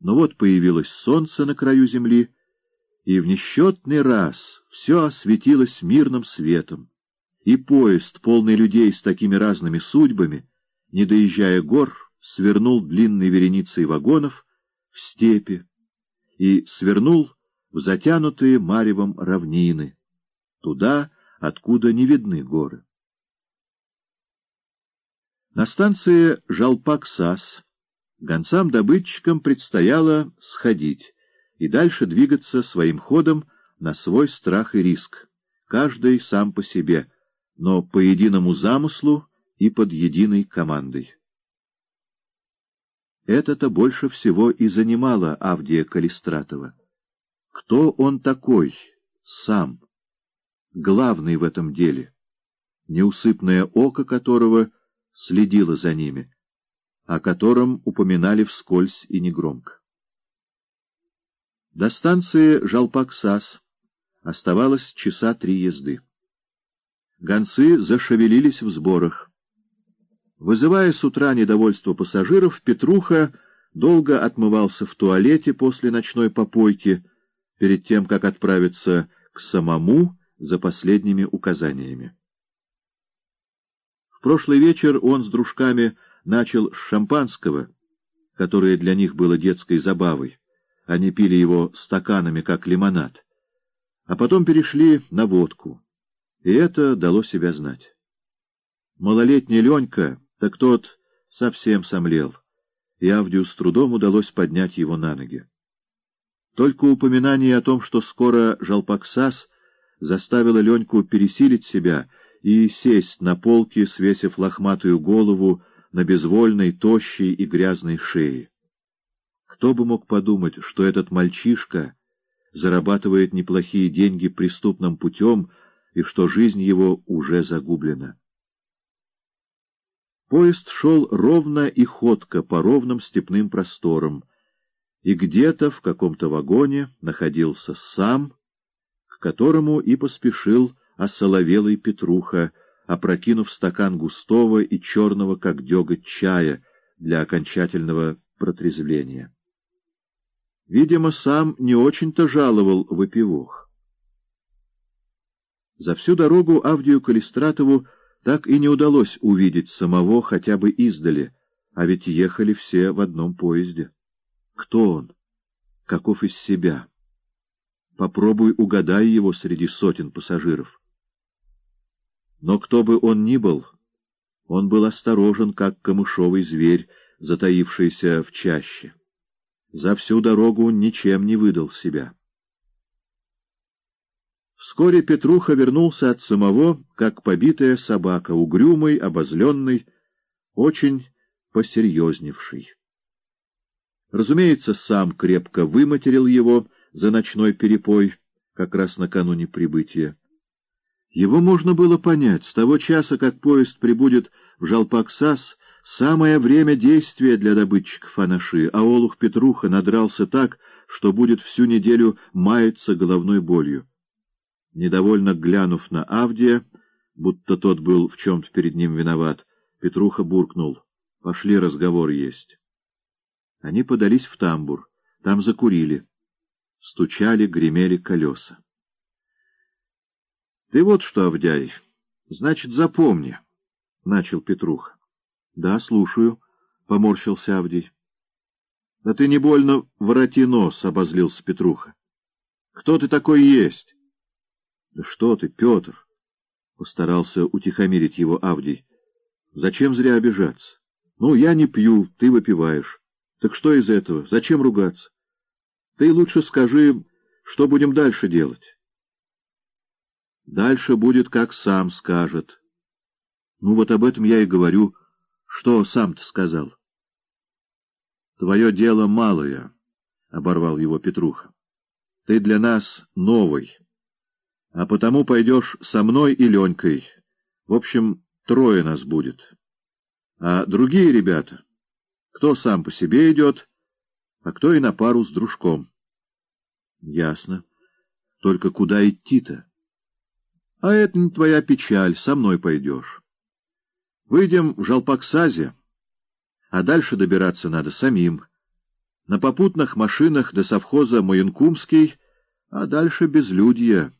Но вот появилось солнце на краю земли, и в несчетный раз все осветилось мирным светом, и поезд, полный людей с такими разными судьбами, не доезжая гор, свернул длинной вереницей вагонов в степи и свернул в затянутые маревом равнины, туда, откуда не видны горы. На станции Жалпак-Сас гонцам-добытчикам предстояло сходить и дальше двигаться своим ходом на свой страх и риск, каждый сам по себе, но по единому замыслу и под единой командой. Это-то больше всего и занимало Авдия Калистратова. Кто он такой, сам, главный в этом деле, неусыпное око которого следило за ними, о котором упоминали вскользь и негромко. До станции Жалпаксас оставалось часа три езды. Гонцы зашевелились в сборах. Вызывая с утра недовольство пассажиров, Петруха долго отмывался в туалете после ночной попойки, перед тем, как отправиться к самому за последними указаниями. В прошлый вечер он с дружками начал с шампанского, которое для них было детской забавой. Они пили его стаканами, как лимонад. А потом перешли на водку. И это дало себя знать. Малолетний Ленька, так тот совсем сомлел, и Авдию с трудом удалось поднять его на ноги. Только упоминание о том, что скоро Жалпаксас заставило Леньку пересилить себя и сесть на полке, свесив лохматую голову на безвольной, тощей и грязной шее. Кто бы мог подумать, что этот мальчишка зарабатывает неплохие деньги преступным путем и что жизнь его уже загублена. Поезд шел ровно и ходко по ровным степным просторам, и где-то в каком-то вагоне находился сам, к которому и поспешил осоловелый Петруха, опрокинув стакан густого и черного, как деготь, чая для окончательного протрезвления. Видимо, сам не очень-то жаловал выпивох. За всю дорогу Авдию Калистратову так и не удалось увидеть самого хотя бы издали, а ведь ехали все в одном поезде. Кто он? Каков из себя? Попробуй угадай его среди сотен пассажиров. Но кто бы он ни был, он был осторожен, как камышовый зверь, затаившийся в чаще. За всю дорогу ничем не выдал себя. Вскоре Петруха вернулся от самого, как побитая собака, угрюмый, обозленный, очень посерьезневший. Разумеется, сам крепко выматерил его за ночной перепой, как раз накануне прибытия. Его можно было понять. С того часа, как поезд прибудет в Жалпаксас, самое время действия для добытчиков анаши, а Олух Петруха надрался так, что будет всю неделю маяться головной болью. Недовольно глянув на Авдия, будто тот был в чем-то перед ним виноват, Петруха буркнул. — Пошли разговор есть. Они подались в тамбур. Там закурили. Стучали, гремели колеса. — Ты вот что, Авдяй, значит, запомни, — начал Петруха. — Да, слушаю, — поморщился Авдий. — Да ты не больно вороти нос, — обозлился Петруха. — Кто ты такой есть? — Да что ты, Петр? — постарался утихомирить его Авдий. — Зачем зря обижаться? Ну, я не пью, ты выпиваешь. Так что из этого? Зачем ругаться? Ты лучше скажи, что будем дальше делать. Дальше будет, как сам скажет. Ну, вот об этом я и говорю. Что сам-то сказал? Твое дело малое, — оборвал его Петруха. Ты для нас новый, а потому пойдешь со мной и Ленькой. В общем, трое нас будет. А другие ребята... Кто сам по себе идет, а кто и на пару с дружком. — Ясно. Только куда идти-то? — А это не твоя печаль, со мной пойдешь. Выйдем в Жалпаксазе, а дальше добираться надо самим. На попутных машинах до совхоза Маянкумский, а дальше безлюдье.